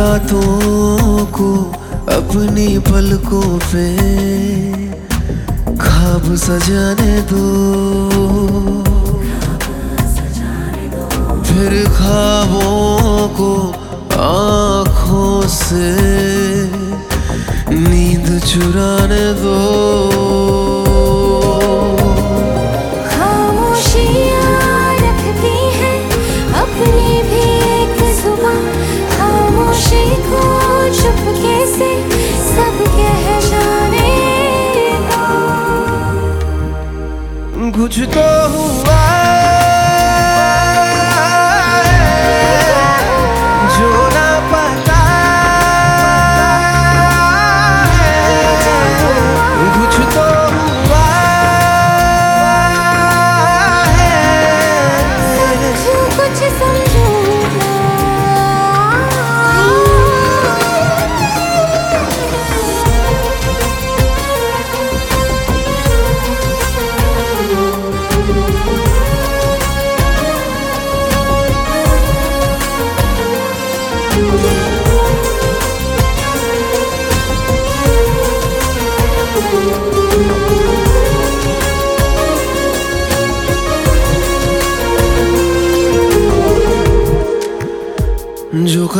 रातों को अपनी पलकों पे खाब सजाने दो। फिर खाबों को आँखों से नींद चुराने दो। कुछ तो हुआ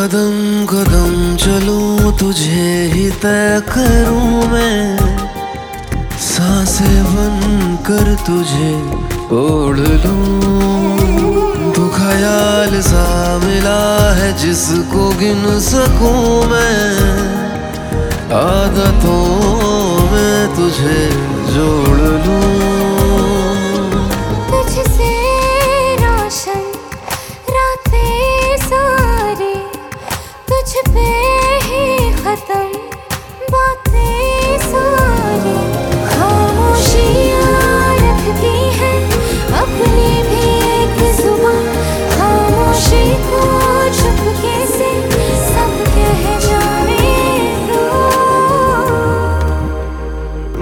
कदम कदम चलूँ तुझे ही तय करूँ मैं। साँसें बन कर तुझे ओढ़ लूँ। तो ख्याल सा मिला है जिसको गिन सकूँ मैं। आदतों में तुझे जोड़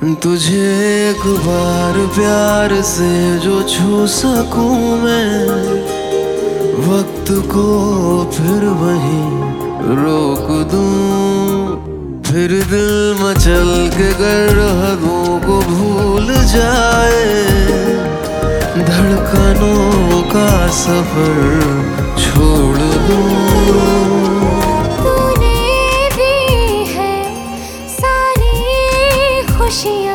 तुझे एक बार प्यार से जो छू सकूँ मैं, वक्त को फिर वहीं रोक दूँ। फिर दिल मचल के गर हदों को भूल जाए, धड़कनों का सफ़र छोड़ दूँ। कुछ तो